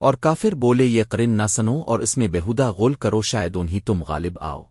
اور کافر بولے یہ قرن نہ سنو اور اس میں بہودہ غول کرو، شاید انہی تم غالب آؤ۔